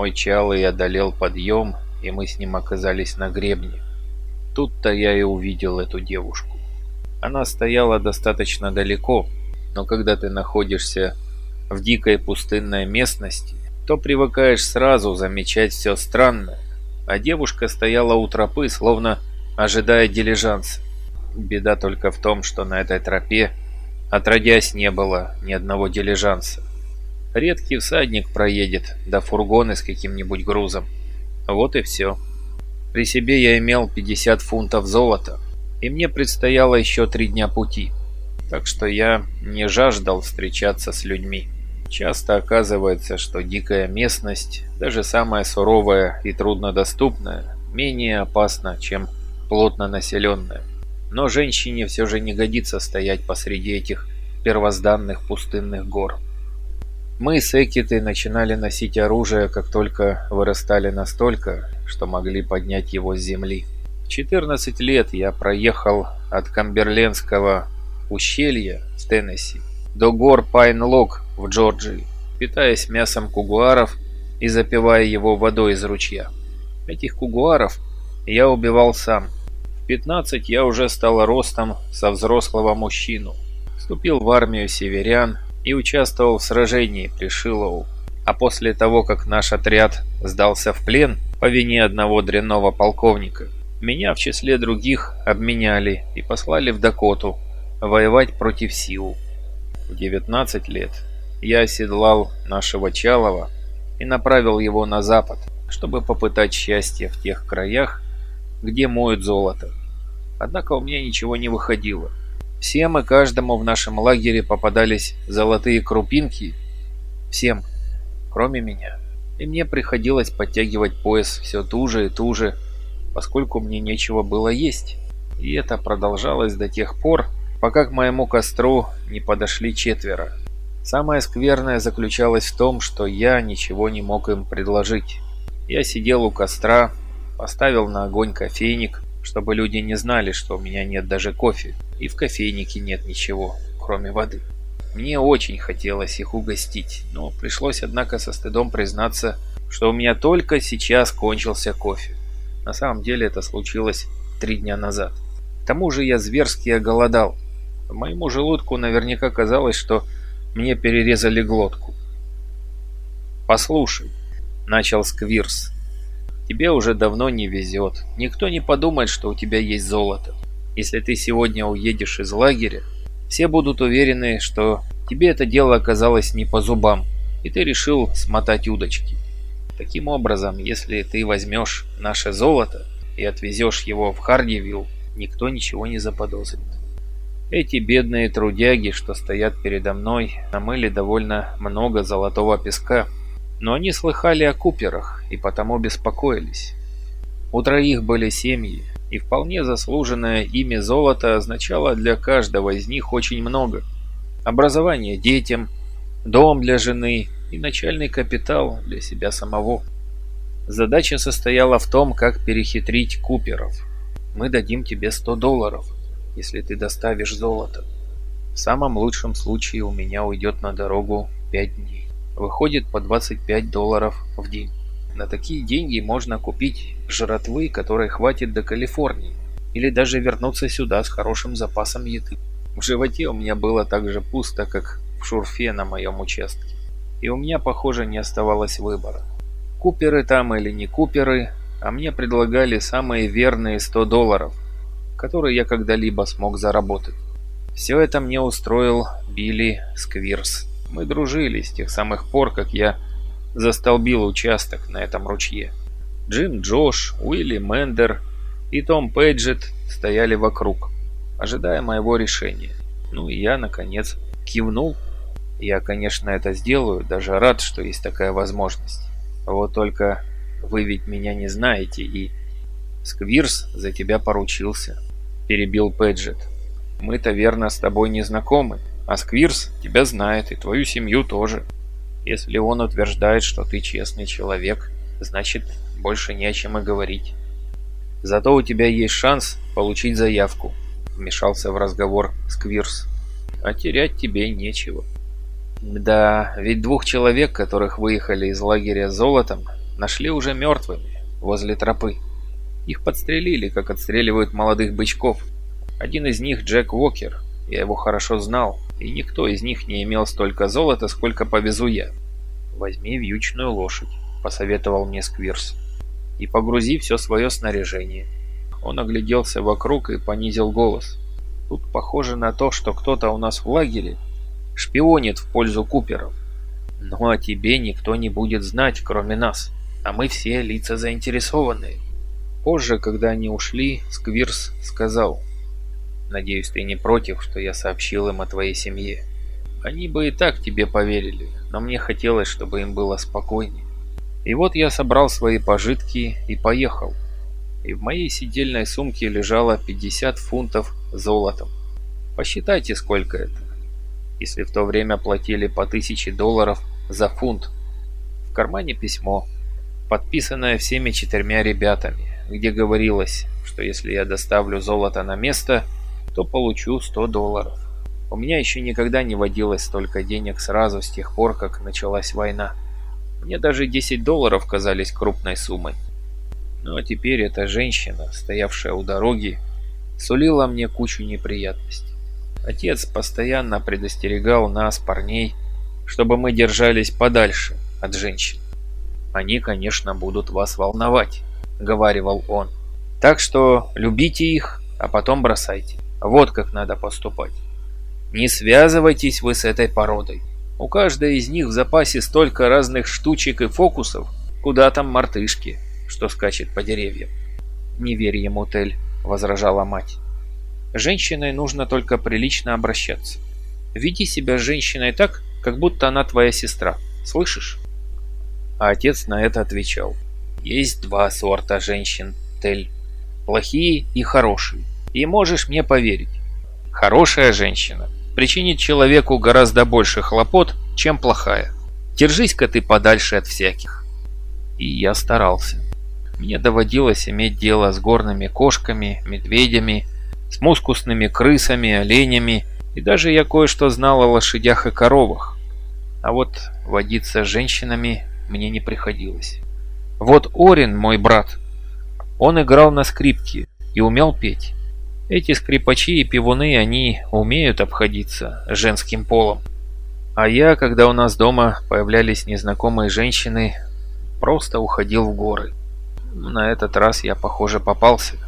Мой чалый одолел подъем, и мы с ним оказались на гребне. Тут-то я и увидел эту девушку. Она стояла достаточно далеко, но когда ты находишься в дикой пустынной местности, то привыкаешь сразу замечать все странное, а девушка стояла у тропы, словно ожидая дилижанса. Беда только в том, что на этой тропе отродясь не было ни одного дилижанса. Редкий всадник проедет, да фургоны с каким-нибудь грузом. Вот и все. При себе я имел 50 фунтов золота, и мне предстояло еще три дня пути. Так что я не жаждал встречаться с людьми. Часто оказывается, что дикая местность, даже самая суровая и труднодоступная, менее опасна, чем плотно населенная. Но женщине все же не годится стоять посреди этих первозданных пустынных гор. Мы с Экитой начинали носить оружие, как только вырастали настолько, что могли поднять его с земли. В 14 лет я проехал от Камберлендского ущелья в Теннесси до гор Пайн-Лог в Джорджии, питаясь мясом кугуаров и запивая его водой из ручья. Этих кугуаров я убивал сам. В 15 я уже стал ростом со взрослого мужчину. Вступил в армию северян и участвовал в сражении при Шилоу. А после того, как наш отряд сдался в плен по вине одного дрянного полковника, меня в числе других обменяли и послали в Дакоту воевать против Сиу. В 19 лет я оседлал нашего Чалова и направил его на запад, чтобы попытать счастье в тех краях, где моют золото. Однако у меня ничего не выходило. Всем и каждому в нашем лагере попадались золотые крупинки. Всем, кроме меня. И мне приходилось подтягивать пояс все туже и туже, поскольку мне нечего было есть. И это продолжалось до тех пор, пока к моему костру не подошли четверо. Самое скверное заключалось в том, что я ничего не мог им предложить. Я сидел у костра, поставил на огонь кофейник, чтобы люди не знали, что у меня нет даже кофе, и в кофейнике нет ничего, кроме воды. Мне очень хотелось их угостить, но пришлось, однако, со стыдом признаться, что у меня только сейчас кончился кофе. На самом деле это случилось три дня назад. К тому же я зверски оголодал, Моему желудку наверняка казалось, что мне перерезали глотку. «Послушай», — начал Сквирс, — «тебе уже давно не везет. Никто не подумает, что у тебя есть золото. Если ты сегодня уедешь из лагеря, все будут уверены, что тебе это дело оказалось не по зубам, и ты решил смотать удочки. Таким образом, если ты возьмешь наше золото и отвезешь его в Хардивилл, никто ничего не заподозрит. Эти бедные трудяги, что стоят передо мной, намыли довольно много золотого песка, но они слыхали о куперах и потому беспокоились. У троих были семьи, и вполне заслуженное ими золото означало для каждого из них очень много. Образование детям, дом для жены и начальный капитал для себя самого. Задача состояла в том, как перехитрить куперов. «Мы дадим тебе 100 долларов», если ты доставишь золото. В самом лучшем случае у меня уйдет на дорогу 5 дней. Выходит по 25 долларов в день. На такие деньги можно купить жратвы, которой хватит до Калифорнии. Или даже вернуться сюда с хорошим запасом еды. В животе у меня было так же пусто, как в шурфе на моем участке. И у меня, похоже, не оставалось выбора. Куперы там или не куперы, а мне предлагали самые верные 100 долларов – который я когда-либо смог заработать. Все это мне устроил Билли Сквирс. Мы дружили с тех самых пор, как я застолбил участок на этом ручье. Джим Джош, Уилли Мендер и Том Пейджет стояли вокруг, ожидая моего решения. Ну и я, наконец, кивнул. Я, конечно, это сделаю, даже рад, что есть такая возможность. Вот только вы ведь меня не знаете, и Сквирс за тебя поручился перебил Пэджет. «Мы-то верно с тобой не знакомы, а Сквирс тебя знает и твою семью тоже. Если он утверждает, что ты честный человек, значит, больше не о чем и говорить. Зато у тебя есть шанс получить заявку», — вмешался в разговор Сквирс. «А терять тебе нечего». «Да, ведь двух человек, которых выехали из лагеря золотом, нашли уже мертвыми, возле тропы. Их подстрелили, как отстреливают молодых бычков. Один из них Джек Уокер, я его хорошо знал, и никто из них не имел столько золота, сколько повезу я. «Возьми вьючную лошадь», — посоветовал мне Сквирс, — «и погрузи все свое снаряжение». Он огляделся вокруг и понизил голос. «Тут похоже на то, что кто-то у нас в лагере шпионит в пользу Куперов. Ну а тебе никто не будет знать, кроме нас, а мы все лица заинтересованные». Позже, когда они ушли, Сквирс сказал, «Надеюсь, ты не против, что я сообщил им о твоей семье. Они бы и так тебе поверили, но мне хотелось, чтобы им было спокойнее. И вот я собрал свои пожитки и поехал. И в моей сидельной сумке лежало 50 фунтов золотом. Посчитайте, сколько это. Если в то время платили по 1000 долларов за фунт. В кармане письмо, подписанное всеми четырьмя ребятами, где говорилось, что если я доставлю золото на место, то получу 100 долларов. У меня еще никогда не водилось столько денег сразу с тех пор, как началась война. Мне даже 10 долларов казались крупной суммой. Ну а теперь эта женщина, стоявшая у дороги, сулила мне кучу неприятностей. Отец постоянно предостерегал нас, парней, чтобы мы держались подальше от женщин. «Они, конечно, будут вас волновать», — говаривал он. «Так что любите их, а потом бросайте. Вот как надо поступать». Не связывайтесь вы с этой породой. У каждой из них в запасе столько разных штучек и фокусов, куда там мартышки, что скачет по деревьям. Не верь ему, Тель, возражала мать. Женщиной нужно только прилично обращаться. Веди себя с женщиной так, как будто она твоя сестра. Слышишь? А отец на это отвечал. Есть два сорта женщин, Тель. Плохие и хорошие. И можешь мне поверить. Хорошая женщина причинит человеку гораздо больше хлопот, чем плохая. Держись-ка ты подальше от всяких. И я старался. Мне доводилось иметь дело с горными кошками, медведями, с мускусными крысами, оленями, и даже я кое-что знал о лошадях и коровах. А вот водиться с женщинами мне не приходилось. Вот Орин, мой брат, он играл на скрипке и умел петь. Эти скрипачи и пивуны, они умеют обходиться женским полом. А я, когда у нас дома появлялись незнакомые женщины, просто уходил в горы. На этот раз я, похоже, попался.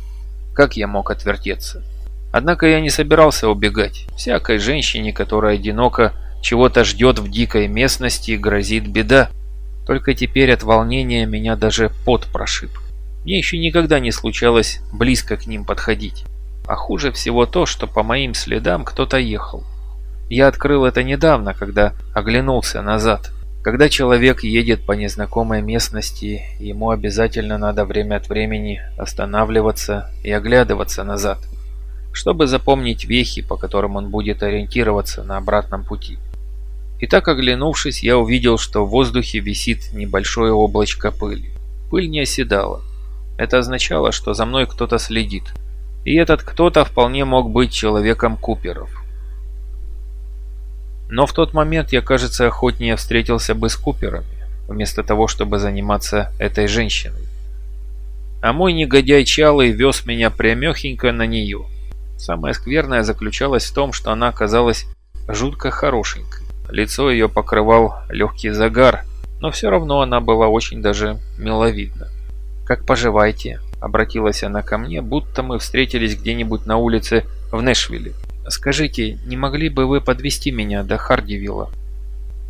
Как я мог отвертеться? Однако я не собирался убегать. Всякой женщине, которая одиноко чего-то ждет в дикой местности, грозит беда. Только теперь от волнения меня даже пот прошиб. Мне еще никогда не случалось близко к ним подходить. А хуже всего то, что по моим следам кто-то ехал. Я открыл это недавно, когда оглянулся назад. Когда человек едет по незнакомой местности, ему обязательно надо время от времени останавливаться и оглядываться назад, чтобы запомнить вехи, по которым он будет ориентироваться на обратном пути. И так оглянувшись, я увидел, что в воздухе висит небольшое облачко пыли. Пыль не оседала. Это означало, что за мной кто-то следит. И этот кто-то вполне мог быть человеком Куперов. Но в тот момент я, кажется, охотнее встретился бы с Куперами, вместо того, чтобы заниматься этой женщиной. А мой негодяй Чалый вез меня прямехенько на нее. Самое скверное заключалось в том, что она оказалась жутко хорошенькой. Лицо ее покрывал легкий загар, но все равно она была очень даже миловидна. «Как поживаете?» Обратилась она ко мне, будто мы встретились где-нибудь на улице в Нэшвилле. «Скажите, не могли бы вы подвести меня до Хардивилла?»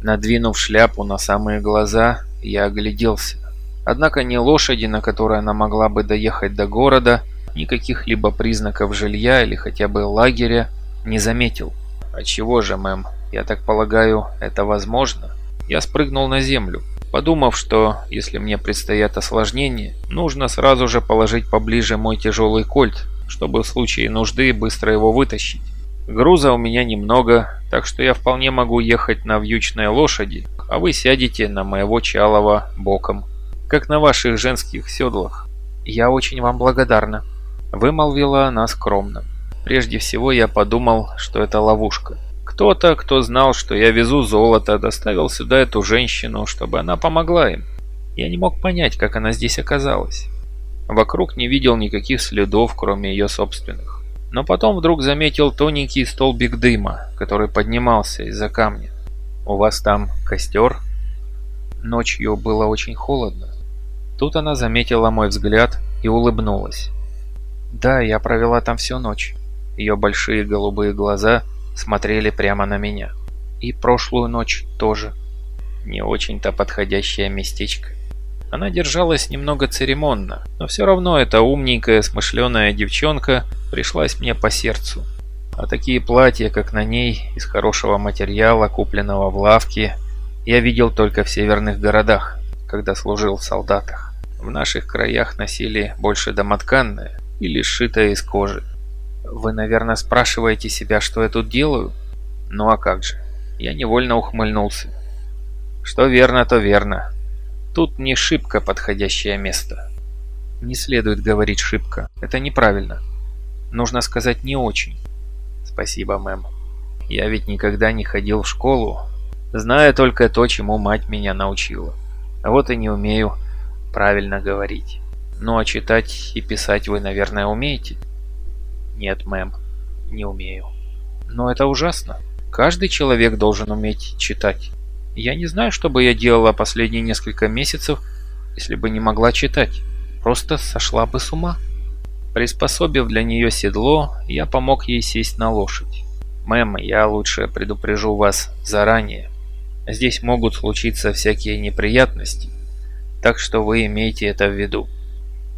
Надвинув шляпу на самые глаза, я огляделся. Однако ни лошади, на которой она могла бы доехать до города, ни каких-либо признаков жилья или хотя бы лагеря не заметил. «А чего же, мэм? Я так полагаю, это возможно?» Я спрыгнул на землю подумав, что если мне предстоят осложнения, нужно сразу же положить поближе мой тяжелый кольт, чтобы в случае нужды быстро его вытащить. Груза у меня немного, так что я вполне могу ехать на вьючной лошади, а вы сядете на моего чалого боком, как на ваших женских седлах. Я очень вам благодарна, вымолвила она скромно. Прежде всего я подумал, что это ловушка. Кто-то, кто знал, что я везу золото, доставил сюда эту женщину, чтобы она помогла им. Я не мог понять, как она здесь оказалась. Вокруг не видел никаких следов, кроме ее собственных. Но потом вдруг заметил тоненький столбик дыма, который поднимался из-за камня. «У вас там костер?» Ночью было очень холодно. Тут она заметила мой взгляд и улыбнулась. «Да, я провела там всю ночь». Ее большие голубые глаза смотрели прямо на меня. «И прошлую ночь тоже». Не очень-то подходящее местечко. Она держалась немного церемонно, но все равно эта умненькая, смышленая девчонка пришлась мне по сердцу. А такие платья, как на ней, из хорошего материала, купленного в лавке, я видел только в северных городах, когда служил в солдатах. В наших краях носили больше домотканное или сшитое из кожи. Вы, наверное, спрашиваете себя, что я тут делаю? Ну а как же? Я невольно ухмыльнулся. Что верно, то верно. Тут не шибко подходящее место. Не следует говорить шибко. Это неправильно. Нужно сказать не очень. Спасибо, мэм. Я ведь никогда не ходил в школу, зная только то, чему мать меня научила. А вот и не умею правильно говорить. Ну а читать и писать вы, наверное, умеете? Нет, мэм, не умею. Но это ужасно. Каждый человек должен уметь читать. Я не знаю, что бы я делала последние несколько месяцев, если бы не могла читать. Просто сошла бы с ума. Приспособив для нее седло, я помог ей сесть на лошадь. «Мэм, я лучше предупрежу вас заранее. Здесь могут случиться всякие неприятности, так что вы имейте это в виду.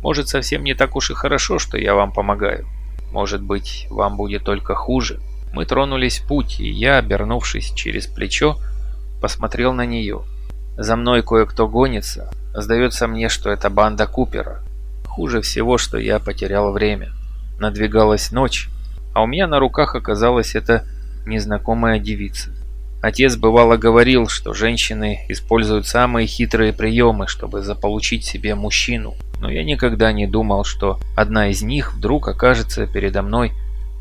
Может, совсем не так уж и хорошо, что я вам помогаю. Может быть, вам будет только хуже». Мы тронулись в путь, и я, обернувшись через плечо, посмотрел на нее. За мной кое-кто гонится. Сдается мне, что это банда Купера. Хуже всего, что я потерял время. Надвигалась ночь, а у меня на руках оказалась эта незнакомая девица. Отец бывало говорил, что женщины используют самые хитрые приемы, чтобы заполучить себе мужчину. Но я никогда не думал, что одна из них вдруг окажется передо мной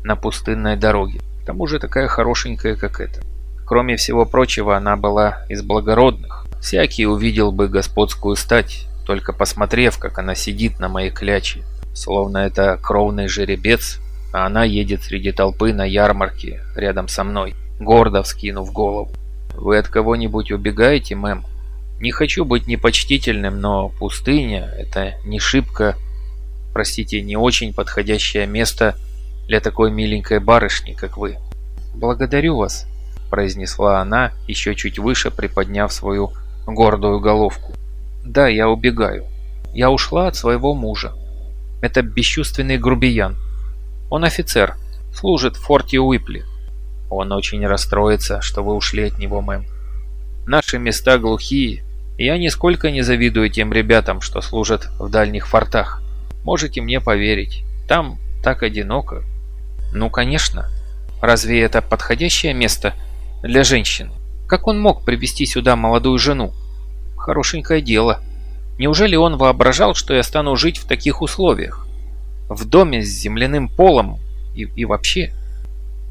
на пустынной дороге. К тому же такая хорошенькая, как эта. Кроме всего прочего, она была из благородных. Всякий увидел бы господскую стать, только посмотрев, как она сидит на моей кляче, словно это кровный жеребец, а она едет среди толпы на ярмарке рядом со мной, гордо вскинув голову. «Вы от кого-нибудь убегаете, мэм?» «Не хочу быть непочтительным, но пустыня — это не шибко, простите, не очень подходящее место для такой миленькой барышни, как вы». «Благодарю вас», произнесла она, еще чуть выше приподняв свою гордую головку. «Да, я убегаю. Я ушла от своего мужа. Это бесчувственный грубиян. Он офицер, служит в форте Уипли. Он очень расстроится, что вы ушли от него, мэм. Наши места глухие, я нисколько не завидую тем ребятам, что служат в дальних фортах. Можете мне поверить, там так одиноко. Ну, конечно. Разве это подходящее место для женщины. Как он мог привести сюда молодую жену? Хорошенькое дело. Неужели он воображал, что я стану жить в таких условиях? В доме с земляным полом и, и вообще?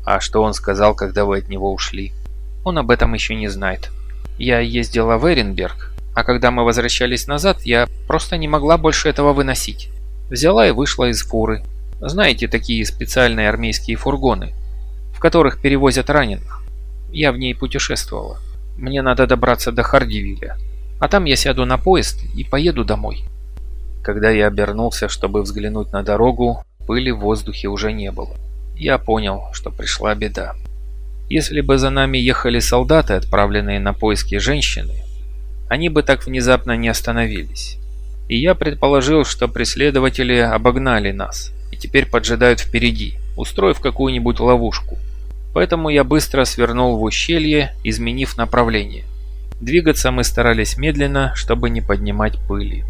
А что он сказал, когда вы от него ушли? Он об этом еще не знает. Я ездила в Эренберг, а когда мы возвращались назад, я просто не могла больше этого выносить. Взяла и вышла из фуры. Знаете, такие специальные армейские фургоны, в которых перевозят раненых. Я в ней путешествовала. Мне надо добраться до Хардивиля. А там я сяду на поезд и поеду домой. Когда я обернулся, чтобы взглянуть на дорогу, пыли в воздухе уже не было. Я понял, что пришла беда. Если бы за нами ехали солдаты, отправленные на поиски женщины, они бы так внезапно не остановились. И я предположил, что преследователи обогнали нас и теперь поджидают впереди, устроив какую-нибудь ловушку. Поэтому я быстро свернул в ущелье, изменив направление. Двигаться мы старались медленно, чтобы не поднимать пыли.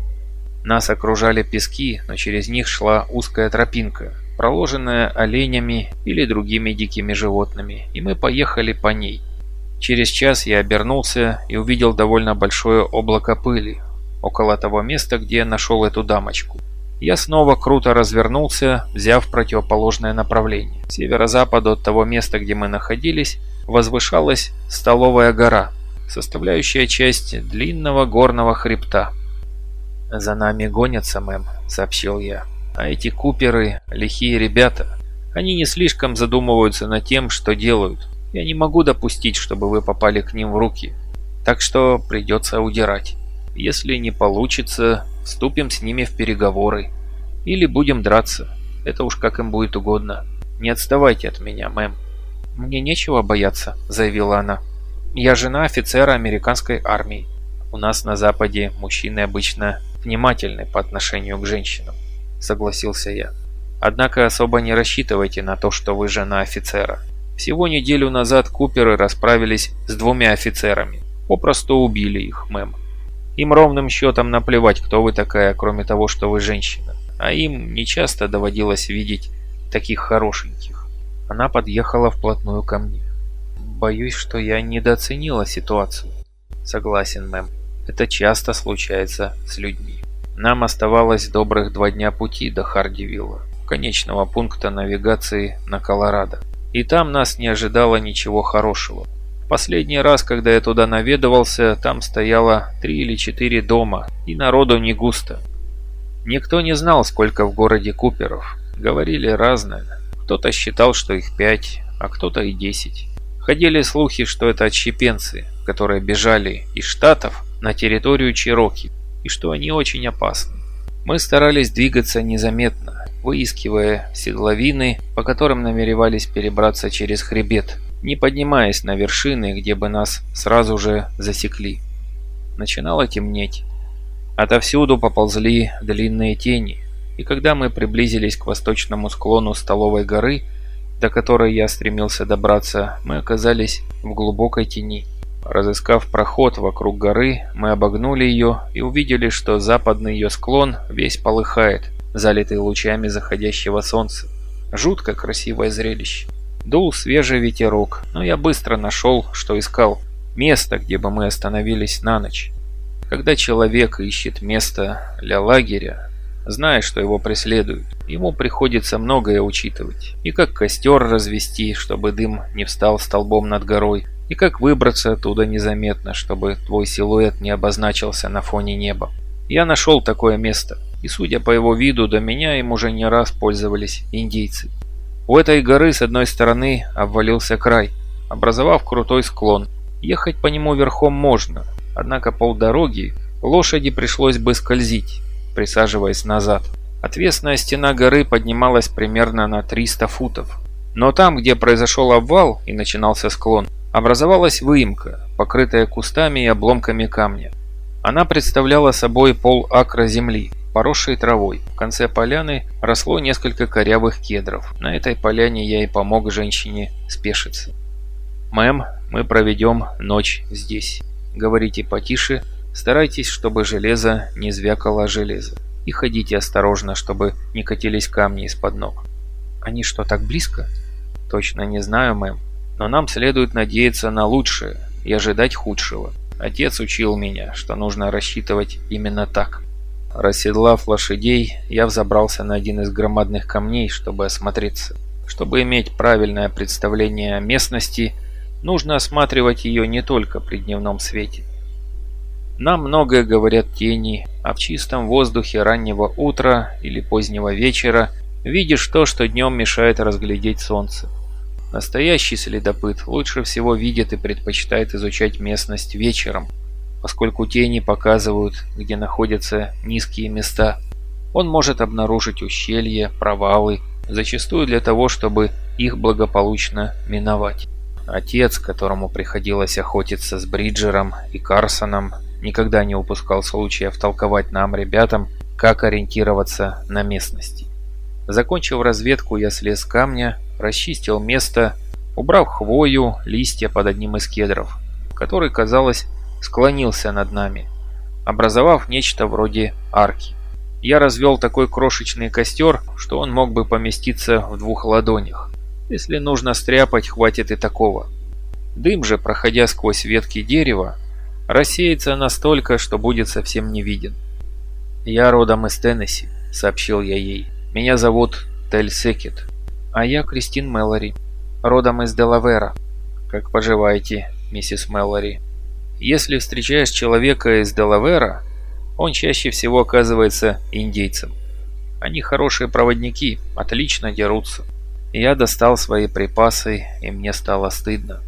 Нас окружали пески, но через них шла узкая тропинка, проложенная оленями или другими дикими животными, и мы поехали по ней. Через час я обернулся и увидел довольно большое облако пыли, около того места, где я нашел эту дамочку. Я снова круто развернулся, взяв противоположное направление. К северо-западу от того места, где мы находились, возвышалась Столовая гора, составляющая часть длинного горного хребта. «За нами гонятся, мэм», — сообщил я. «А эти куперы — лихие ребята. Они не слишком задумываются над тем, что делают. Я не могу допустить, чтобы вы попали к ним в руки. Так что придется удирать. Если не получится, вступим с ними в переговоры. Или будем драться. Это уж как им будет угодно. Не отставайте от меня, мэм». «Мне нечего бояться», — заявила она. «Я жена офицера американской армии. У нас на Западе мужчины обычно внимательны по отношению к женщинам», — согласился я. «Однако особо не рассчитывайте на то, что вы жена офицера. Всего неделю назад Куперы расправились с двумя офицерами. Попросту убили их, мэм. Им ровным счетом наплевать, кто вы такая, кроме того, что вы женщина. А им нечасто доводилось видеть таких хорошеньких. Она подъехала вплотную ко мне. Боюсь, что я недооценила ситуацию. Согласен, мэм. Это часто случается с людьми. Нам оставалось добрых два дня пути до Хардивилла, конечного пункта навигации на Колорадо. И там нас не ожидало ничего хорошего. Последний раз, когда я туда наведывался, там стояло три или четыре дома, и народу не густо. Никто не знал, сколько в городе Куперов. Говорили разное. Кто-то считал, что их пять, а кто-то и десять. Ходили слухи, что это отщепенцы, которые бежали из Штатов на территорию Чироки, и что они очень опасны. Мы старались двигаться незаметно, выискивая седловины, по которым намеревались перебраться через хребет, не поднимаясь на вершины, где бы нас сразу же засекли. Начинало темнеть. Отовсюду поползли длинные тени, и когда мы приблизились к восточному склону Столовой горы, до которой я стремился добраться, мы оказались в глубокой тени. Разыскав проход вокруг горы, мы обогнули ее и увидели, что западный ее склон весь полыхает, залитый лучами заходящего солнца. Жутко красивое зрелище. Дул свежий ветерок, но я быстро нашел, что искал. Место, где бы мы остановились на ночь. Когда человек ищет место для лагеря, зная, что его преследуют, ему приходится многое учитывать. И как костер развести, чтобы дым не встал столбом над горой, и как выбраться оттуда незаметно, чтобы твой силуэт не обозначился на фоне неба. Я нашел такое место, и судя по его виду, до меня им уже не раз пользовались индейцы. У этой горы с одной стороны обвалился край, образовав крутой склон. Ехать по нему верхом можно, однако полдороги лошади пришлось бы скользить, присаживаясь назад. Отвесная стена горы поднималась примерно на 300 футов. Но там, где произошел обвал и начинался склон, образовалась выемка, покрытая кустами и обломками камня. Она представляла собой пол акра земли, поросшей травой. В конце поляны росло несколько корявых кедров. На этой поляне я и помог женщине спешиться. «Мэм, мы проведем ночь здесь. Говорите потише, старайтесь, чтобы железо не звякало железо. И ходите осторожно, чтобы не катились камни из-под ног». «Они что, так близко?» «Точно не знаю, мэм. Но нам следует надеяться на лучшее и ожидать худшего. Отец учил меня, что нужно рассчитывать именно так. Расседлав лошадей, я взобрался на один из громадных камней, чтобы осмотреться. Чтобы иметь правильное представление о местности, нужно осматривать ее не только при дневном свете. Нам многое говорят тени, а в чистом воздухе раннего утра или позднего вечера видишь то, что днем мешает разглядеть солнце. Настоящий следопыт лучше всего видит и предпочитает изучать местность вечером, поскольку тени показывают, где находятся низкие места. Он может обнаружить ущелья, провалы, зачастую для того, чтобы их благополучно миновать. Отец, которому приходилось охотиться с Бриджером и Карсоном, никогда не упускал случая втолковать нам, ребятам, как ориентироваться на местности. Закончив разведку, я слез с камня, расчистил место, убрав хвою, листья под одним из кедров, который, казалось, склонился над нами, образовав нечто вроде арки. Я развел такой крошечный костер, что он мог бы поместиться в двух ладонях. Если нужно стряпать, хватит и такого. Дым же, проходя сквозь ветки дерева, рассеется настолько, что будет совсем не виден. «Я родом из Теннесси», — сообщил я ей. «Меня зовут Тель Секет». «А я Кристин Мэлори, родом из Делавера». «Как поживаете, миссис Мэлори?» Если встречаешь человека из Делавера, Он чаще всего оказывается индейцем. Они хорошие проводники, отлично дерутся. Я достал свои припасы, и мне стало стыдно.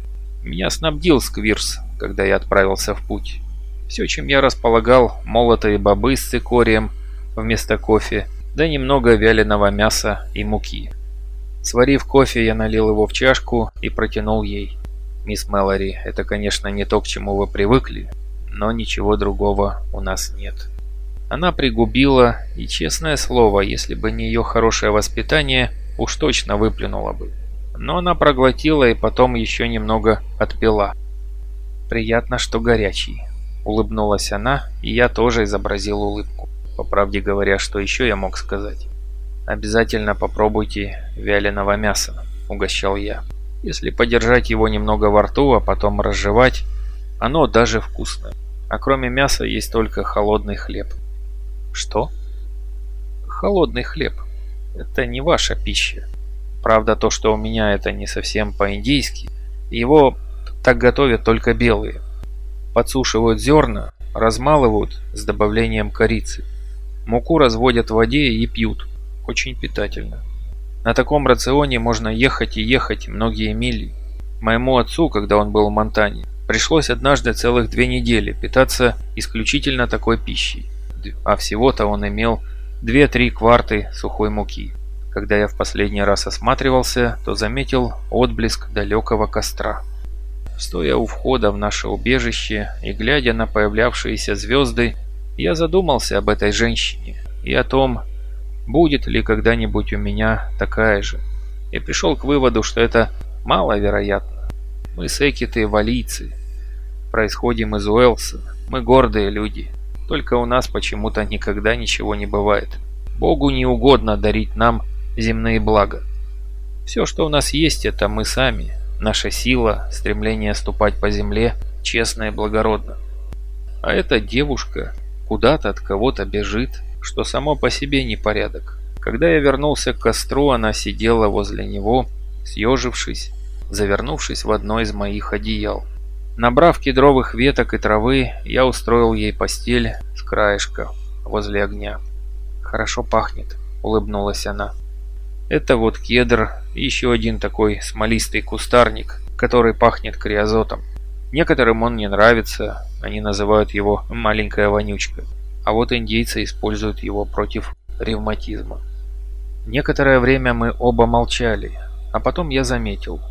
Меня снабдил Сквирс, когда я отправился в путь. Все, чем я располагал, молотые бобы с цикорием вместо кофе, да немного вяленого мяса и муки. Сварив кофе, я налил его в чашку и протянул ей. «Мисс Мэлори, это, конечно, не то, к чему вы привыкли, но ничего другого у нас нет». Она пригубила, и, честное слово, если бы не ее хорошее воспитание, уж точно выплюнула бы. Но она проглотила и потом еще немного отпила. «Приятно, что горячий», — улыбнулась она, и я тоже изобразил улыбку. По правде говоря, что еще я мог сказать? «Обязательно попробуйте вяленого мяса», — угощал я. «Если подержать его немного во рту, а потом разжевать, оно даже вкусное. А кроме мяса есть только холодный хлеб». Что? Холодный хлеб. Это не ваша пища. Правда, то, что у меня это не совсем по-индийски. Его так готовят только белые. Подсушивают зерна, размалывают с добавлением корицы. Муку разводят в воде и пьют. Очень питательно. На таком рационе можно ехать и ехать многие мили. Моему отцу, когда он был в Монтане, пришлось однажды целых две недели питаться исключительно такой пищей а всего-то он имел 2-3 кварты сухой муки. Когда я в последний раз осматривался, то заметил отблеск далекого костра. Стоя у входа в наше убежище и глядя на появлявшиеся звезды, я задумался об этой женщине и о том, будет ли когда-нибудь у меня такая же. И пришел к выводу, что это маловероятно. Мы с Экиты валийцы, происходим из Уэлса, мы гордые люди, только у нас почему-то никогда ничего не бывает. Богу не угодно дарить нам земные блага. Все, что у нас есть, это мы сами, наша сила, стремление ступать по земле, честно и благородно. А эта девушка куда-то от кого-то бежит, что само по себе непорядок. Когда я вернулся к костру, она сидела возле него, съежившись, завернувшись в одно из моих одеял. Набрав кедровых веток и травы, я устроил ей постель с краешка возле огня. «Хорошо пахнет», — улыбнулась она. «Это вот кедр и еще один такой смолистый кустарник, который пахнет криозотом. Некоторым он не нравится, они называют его «маленькая вонючка». А вот индейцы используют его против ревматизма. Некоторое время мы оба молчали, а потом я заметил —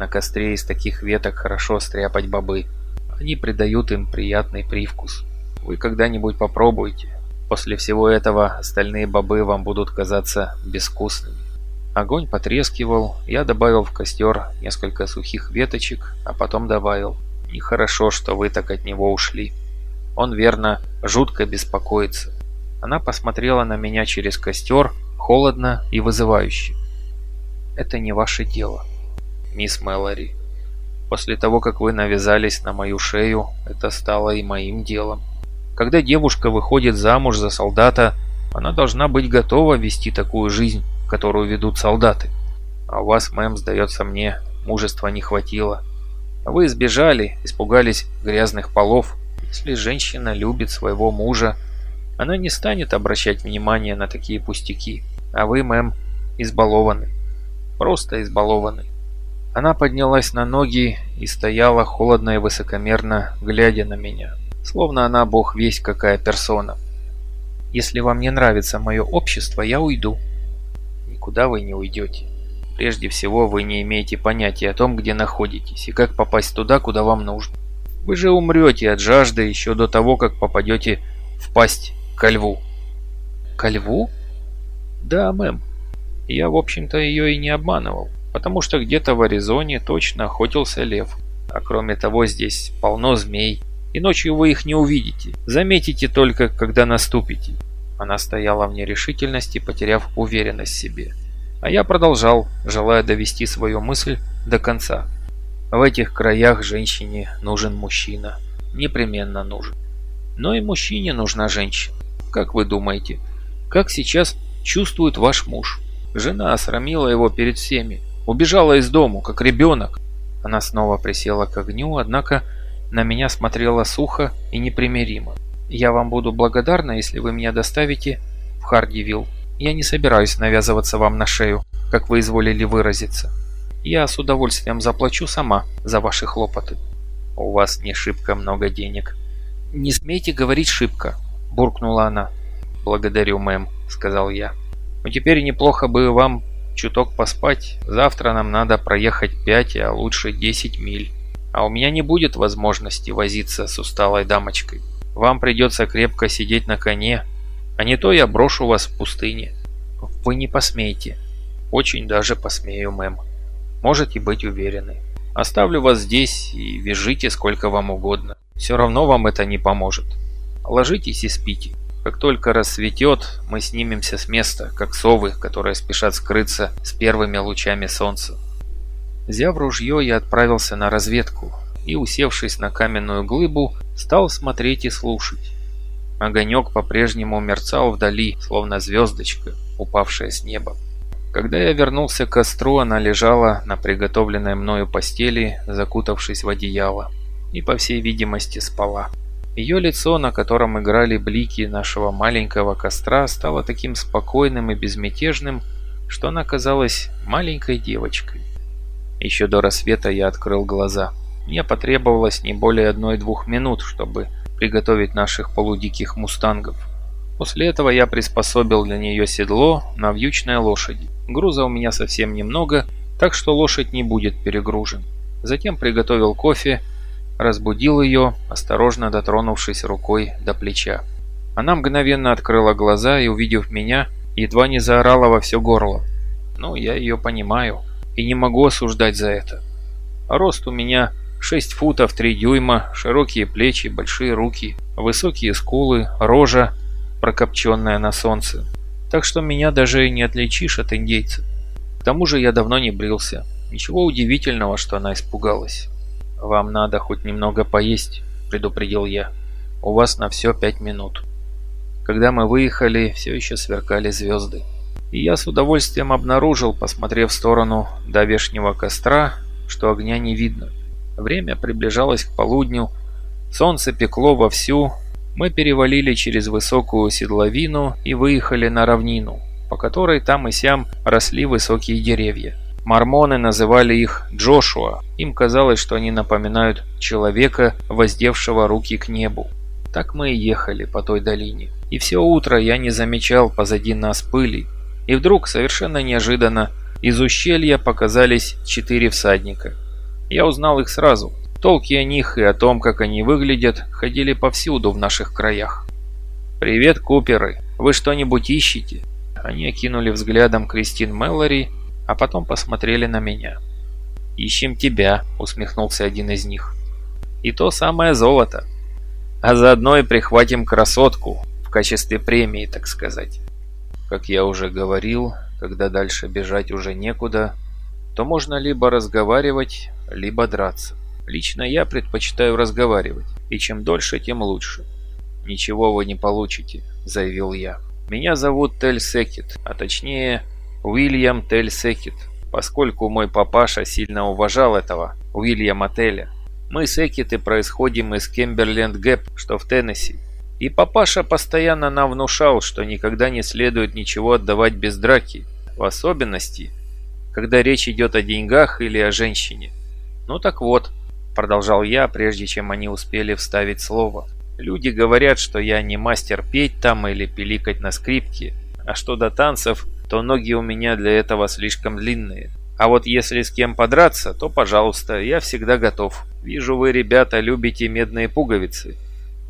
на костре из таких веток хорошо стряпать бобы. Они придают им приятный привкус. Вы когда-нибудь попробуйте. После всего этого остальные бобы вам будут казаться безвкусными. Огонь потрескивал, я добавил в костер несколько сухих веточек, а потом добавил. Нехорошо, что вы так от него ушли. Он, верно, жутко беспокоится. Она посмотрела на меня через костер, холодно и вызывающе. Это не ваше дело мисс Мэлори. После того, как вы навязались на мою шею, это стало и моим делом. Когда девушка выходит замуж за солдата, она должна быть готова вести такую жизнь, которую ведут солдаты. А у вас, мэм, сдается мне, мужества не хватило. Вы избежали, испугались грязных полов. Если женщина любит своего мужа, она не станет обращать внимание на такие пустяки. А вы, мэм, избалованы. Просто избалованы. Она поднялась на ноги и стояла холодно и высокомерно, глядя на меня, словно она бог весь какая персона. «Если вам не нравится мое общество, я уйду». «Никуда вы не уйдете. Прежде всего, вы не имеете понятия о том, где находитесь и как попасть туда, куда вам нужно. Вы же умрете от жажды еще до того, как попадете в пасть ко льву». «Ко льву?» «Да, мэм. Я, в общем-то, ее и не обманывал потому что где-то в Аризоне точно охотился лев. А кроме того, здесь полно змей, и ночью вы их не увидите. Заметите только, когда наступите. Она стояла в нерешительности, потеряв уверенность в себе. А я продолжал, желая довести свою мысль до конца. В этих краях женщине нужен мужчина. Непременно нужен. Но и мужчине нужна женщина. Как вы думаете, как сейчас чувствует ваш муж? Жена осрамила его перед всеми. Убежала из дому, как ребенок. Она снова присела к огню, однако на меня смотрела сухо и непримиримо. «Я вам буду благодарна, если вы меня доставите в Хардивилл. Я не собираюсь навязываться вам на шею, как вы изволили выразиться. Я с удовольствием заплачу сама за ваши хлопоты». «У вас не шибко много денег». «Не смейте говорить шибко», – буркнула она. «Благодарю, мэм», – сказал я. «Но теперь неплохо бы вам чуток поспать. Завтра нам надо проехать 5, а лучше 10 миль. А у меня не будет возможности возиться с усталой дамочкой. Вам придется крепко сидеть на коне, а не то я брошу вас в пустыне». «Вы не посмеете». «Очень даже посмею, мэм. Можете быть уверены. Оставлю вас здесь и вяжите сколько вам угодно. Все равно вам это не поможет. Ложитесь и спите. Как только рассветет, мы снимемся с места, как совы, которые спешат скрыться с первыми лучами солнца. Взяв ружье, я отправился на разведку и, усевшись на каменную глыбу, стал смотреть и слушать. Огонек по-прежнему мерцал вдали, словно звездочка, упавшая с неба. Когда я вернулся к костру, она лежала на приготовленной мною постели, закутавшись в одеяло, и, по всей видимости, спала. Ее лицо, на котором играли блики нашего маленького костра, стало таким спокойным и безмятежным, что она казалась маленькой девочкой. Еще до рассвета я открыл глаза. Мне потребовалось не более одной-двух минут, чтобы приготовить наших полудиких мустангов. После этого я приспособил для нее седло на вьючной лошади. Груза у меня совсем немного, так что лошадь не будет перегружен. Затем приготовил кофе разбудил ее, осторожно дотронувшись рукой до плеча. Она мгновенно открыла глаза и, увидев меня, едва не заорала во все горло. Ну, я ее понимаю и не могу осуждать за это. Рост у меня 6 футов 3 дюйма, широкие плечи, большие руки, высокие скулы, рожа, прокопченная на солнце. Так что меня даже не отличишь от индейца. К тому же я давно не брился. Ничего удивительного, что она испугалась. «Вам надо хоть немного поесть», – предупредил я. «У вас на все пять минут». Когда мы выехали, все еще сверкали звезды. И я с удовольствием обнаружил, посмотрев в сторону давешнего костра, что огня не видно. Время приближалось к полудню, солнце пекло вовсю, мы перевалили через высокую седловину и выехали на равнину, по которой там и сям росли высокие деревья. Мормоны называли их Джошуа. Им казалось, что они напоминают человека, воздевшего руки к небу. Так мы и ехали по той долине. И все утро я не замечал позади нас пыли. И вдруг, совершенно неожиданно, из ущелья показались четыре всадника. Я узнал их сразу. Толки о них и о том, как они выглядят, ходили повсюду в наших краях. «Привет, Куперы! Вы что-нибудь ищете?» Они окинули взглядом Кристин Мэллори а потом посмотрели на меня. «Ищем тебя», — усмехнулся один из них. «И то самое золото. А заодно и прихватим красотку, в качестве премии, так сказать». Как я уже говорил, когда дальше бежать уже некуда, то можно либо разговаривать, либо драться. Лично я предпочитаю разговаривать, и чем дольше, тем лучше. «Ничего вы не получите», — заявил я. «Меня зовут Тель Секет, а точнее Уильям Тель Секет, поскольку мой папаша сильно уважал этого Уильяма Теля. Мы Секеты происходим из Кемберленд Гэп, что в Теннесси. И папаша постоянно нам внушал, что никогда не следует ничего отдавать без драки, в особенности, когда речь идет о деньгах или о женщине. Ну так вот, продолжал я, прежде чем они успели вставить слово. Люди говорят, что я не мастер петь там или пиликать на скрипке, а что до танцев – то ноги у меня для этого слишком длинные. А вот если с кем подраться, то пожалуйста, я всегда готов. Вижу, вы, ребята, любите медные пуговицы.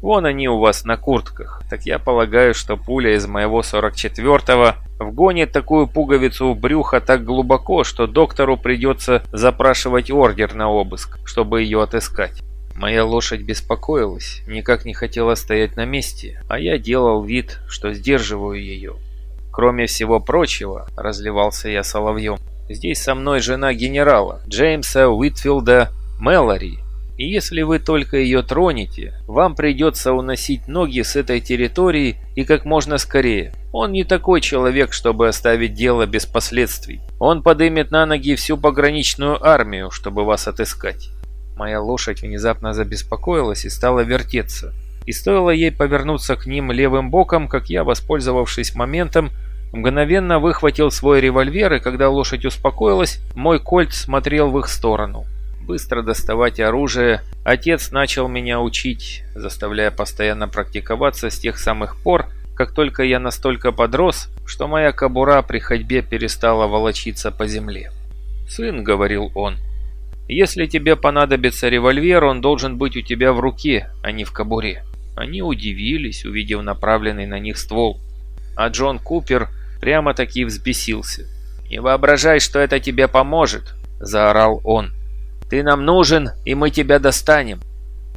Вон они у вас на куртках. Так я полагаю, что пуля из моего 44-го вгонит такую пуговицу в брюхо так глубоко, что доктору придется запрашивать ордер на обыск, чтобы ее отыскать. Моя лошадь беспокоилась, никак не хотела стоять на месте, а я делал вид, что сдерживаю ее. Кроме всего прочего, разливался я соловьем, здесь со мной жена генерала, Джеймса Уитфилда Мэлори. И если вы только ее тронете, вам придется уносить ноги с этой территории и как можно скорее. Он не такой человек, чтобы оставить дело без последствий. Он подымет на ноги всю пограничную армию, чтобы вас отыскать. Моя лошадь внезапно забеспокоилась и стала вертеться. и стоило ей повернуться к ним левым боком, как я, воспользовавшись моментом, мгновенно выхватил свой револьвер, и когда лошадь успокоилась, мой кольт смотрел в их сторону. Быстро доставать оружие отец начал меня учить, заставляя постоянно практиковаться с тех самых пор, как только я настолько подрос, что моя кобура при ходьбе перестала волочиться по земле. «Сын», — говорил он, — «если тебе понадобится револьвер, он должен быть у тебя в руке, а не в кобуре». Они удивились, увидев направленный на них ствол. А Джон Купер прямо-таки взбесился. «Не воображай, что это тебе поможет», — заорал он. «Ты нам нужен, и мы тебя достанем».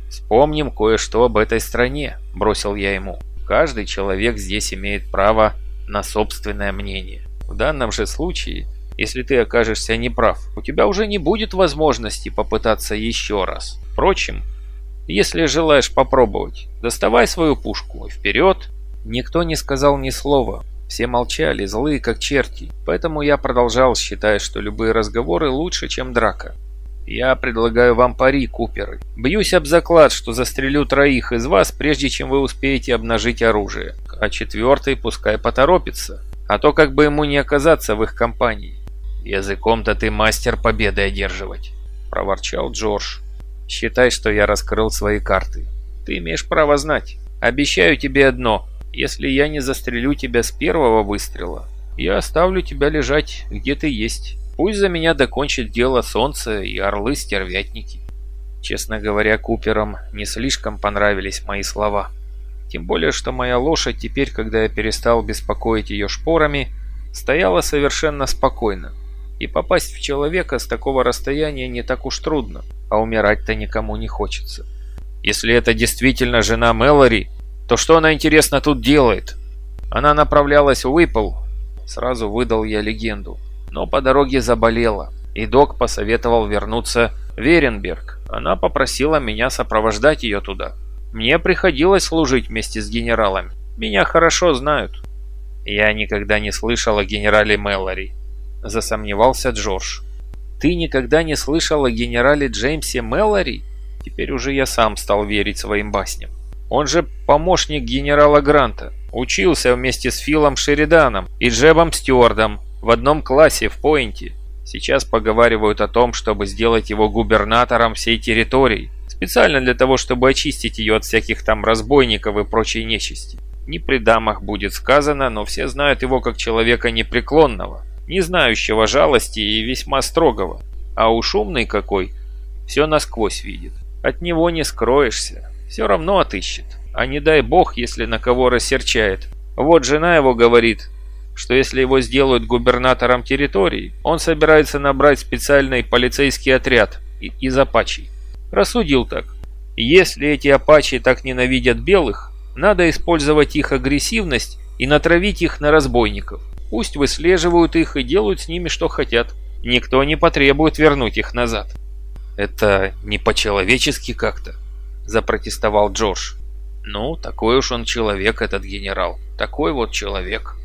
«Вспомним кое-что об этой стране», — бросил я ему. Каждый человек здесь имеет право на собственное мнение. В данном же случае, если ты окажешься неправ, у тебя уже не будет возможности попытаться еще раз. Впрочем, если желаешь попробовать, доставай свою пушку и вперед. Никто не сказал ни слова. Все молчали, злые как черти. Поэтому я продолжал, считая, что любые разговоры лучше, чем драка. Я предлагаю вам пари, Куперы. Бьюсь об заклад, что застрелю троих из вас, прежде чем вы успеете обнажить оружие. А четвертый пускай поторопится. А то как бы ему не оказаться в их компании. Языком-то ты мастер победы одерживать, проворчал Джордж. Считай, что я раскрыл свои карты. Ты имеешь право знать. Обещаю тебе одно. Если я не застрелю тебя с первого выстрела, я оставлю тебя лежать, где ты есть. Пусть за меня докончит дело солнце и орлы-стервятники. Честно говоря, Куперам не слишком понравились мои слова. Тем более, что моя лошадь теперь, когда я перестал беспокоить ее шпорами, стояла совершенно спокойно. И попасть в человека с такого расстояния не так уж трудно, а умирать-то никому не хочется. Если это действительно жена Мэлори, то что она, интересно, тут делает? Она направлялась в Уиппл, сразу выдал я легенду но по дороге заболела, и док посоветовал вернуться в Веренберг. Она попросила меня сопровождать ее туда. Мне приходилось служить вместе с генералами. Меня хорошо знают. Я никогда не слышал о генерале Мэллори, засомневался Джордж. Ты никогда не слышал о генерале Джеймсе Мэллори? Теперь уже я сам стал верить своим басням. Он же помощник генерала Гранта. Учился вместе с Филом Шериданом и Джебом Стюардом в одном классе в Пойнте. Сейчас поговаривают о том, чтобы сделать его губернатором всей территории. Специально для того, чтобы очистить ее от всяких там разбойников и прочей нечисти. Не при дамах будет сказано, но все знают его как человека непреклонного, не знающего жалости и весьма строгого. А уж умный какой, все насквозь видит. От него не скроешься, все равно отыщет. А не дай бог, если на кого рассерчает. Вот жена его говорит, что если его сделают губернатором территории, он собирается набрать специальный полицейский отряд из апачей. Рассудил так. Если эти апачи так ненавидят белых, надо использовать их агрессивность и натравить их на разбойников. Пусть выслеживают их и делают с ними что хотят. Никто не потребует вернуть их назад. «Это не по-человечески как-то», – запротестовал Джордж. «Ну, такой уж он человек, этот генерал. Такой вот человек».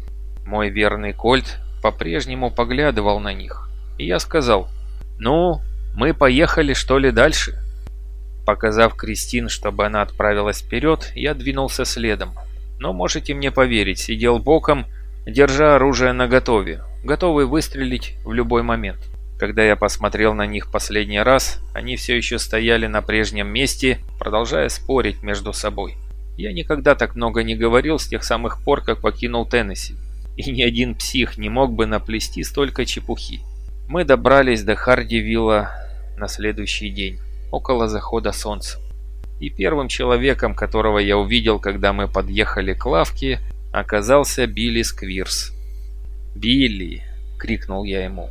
Мой верный Кольт по-прежнему поглядывал на них, и я сказал, «Ну, мы поехали, что ли, дальше?» Показав Кристин, чтобы она отправилась вперед, я двинулся следом. Но можете мне поверить, сидел боком, держа оружие наготове, готовый выстрелить в любой момент. Когда я посмотрел на них последний раз, они все еще стояли на прежнем месте, продолжая спорить между собой. Я никогда так много не говорил с тех самых пор, как покинул Теннесси и ни один псих не мог бы наплести столько чепухи. Мы добрались до Хардивилла на следующий день, около захода солнца. И первым человеком, которого я увидел, когда мы подъехали к лавке, оказался Билли Сквирс. «Билли!» — крикнул я ему.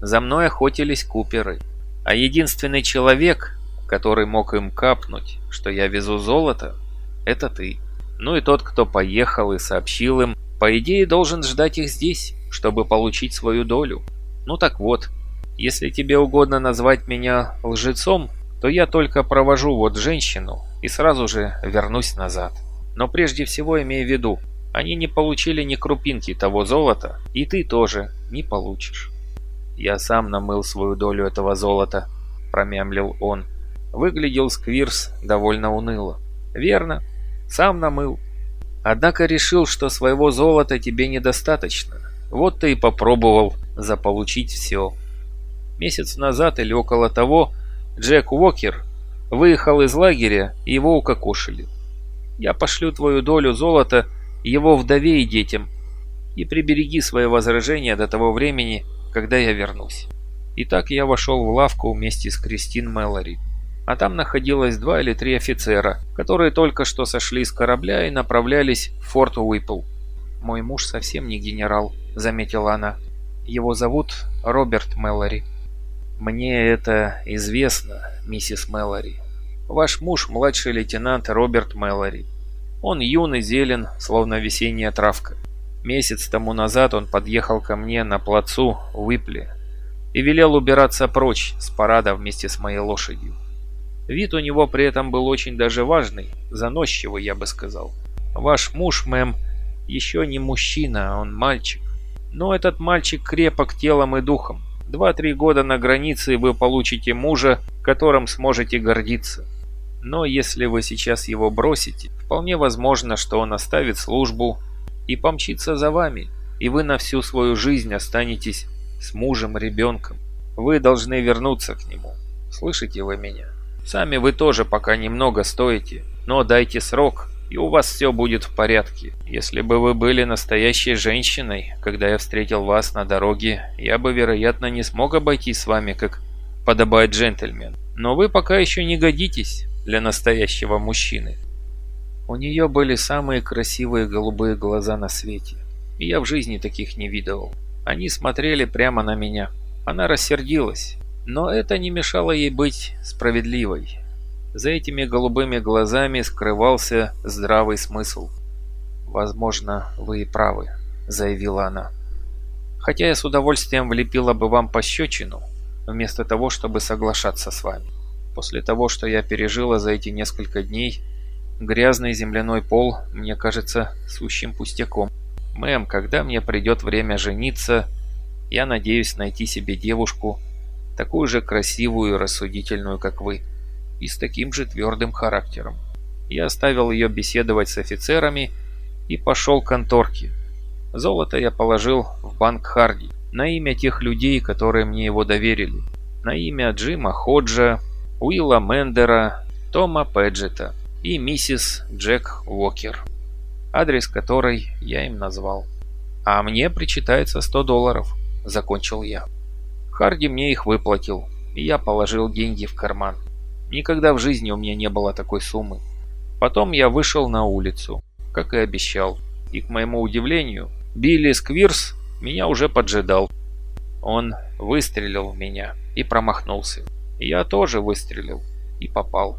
«За мной охотились куперы, а единственный человек, который мог им капнуть, что я везу золото, это ты. Ну и тот, кто поехал и сообщил им, по идее, должен ждать их здесь, чтобы получить свою долю. Ну так вот, если тебе угодно назвать меня лжецом, то я только провожу вот женщину и сразу же вернусь назад. Но прежде всего имей в виду, они не получили ни крупинки того золота, и ты тоже не получишь. Я сам намыл свою долю этого золота, промямлил он. Выглядел Сквирс довольно уныло. Верно, Сам намыл. Однако решил, что своего золота тебе недостаточно. Вот ты и попробовал заполучить все. Месяц назад или около того Джек Уокер выехал из лагеря и его укокошили. Я пошлю твою долю золота его вдове и детям и прибереги свои возражения до того времени, когда я вернусь. Итак, я вошел в лавку вместе с Кристин Мэлори. А там находилось два или три офицера, которые только что сошли с корабля и направлялись в форт Уиппл. «Мой муж совсем не генерал», — заметила она. «Его зовут Роберт Мэлори». «Мне это известно, миссис Мэлори. Ваш муж – младший лейтенант Роберт Мэлори. Он юн и зелен, словно весенняя травка. Месяц тому назад он подъехал ко мне на плацу в Уипле и велел убираться прочь с парада вместе с моей лошадью. Вид у него при этом был очень даже важный, заносчивый, я бы сказал. Ваш муж, мэм, еще не мужчина, он мальчик. Но этот мальчик крепок телом и духом. Два-три года на границе, и вы получите мужа, которым сможете гордиться. Но если вы сейчас его бросите, вполне возможно, что он оставит службу и помчится за вами, и вы на всю свою жизнь останетесь с мужем-ребенком. Вы должны вернуться к нему. Слышите вы меня? Сами вы тоже пока немного стоите, но дайте срок, и у вас все будет в порядке. Если бы вы были настоящей женщиной, когда я встретил вас на дороге, я бы, вероятно, не смог обойти с вами, как подобает джентльмен. Но вы пока еще не годитесь для настоящего мужчины. У нее были самые красивые голубые глаза на свете, и я в жизни таких не видывал. Они смотрели прямо на меня. Она рассердилась, но это не мешало ей быть справедливой. За этими голубыми глазами скрывался здравый смысл. «Возможно, вы и правы», — заявила она. «Хотя я с удовольствием влепила бы вам пощечину, вместо того, чтобы соглашаться с вами. После того, что я пережила за эти несколько дней, грязный земляной пол мне кажется сущим пустяком. Мэм, когда мне придет время жениться, я надеюсь найти себе девушку, такую же красивую и рассудительную, как вы, и с таким же твердым характером. Я оставил ее беседовать с офицерами и пошел к конторке. Золото я положил в банк Харди на имя тех людей, которые мне его доверили. На имя Джима Ходжа, Уилла Мендера, Тома Педжета и миссис Джек Уокер, адрес которой я им назвал. «А мне причитается 100 долларов», — закончил я. Харди мне их выплатил, и я положил деньги в карман. Никогда в жизни у меня не было такой суммы. Потом я вышел на улицу, как и обещал, и, к моему удивлению, Билли Сквирс меня уже поджидал. Он выстрелил в меня и промахнулся. Я тоже выстрелил и попал.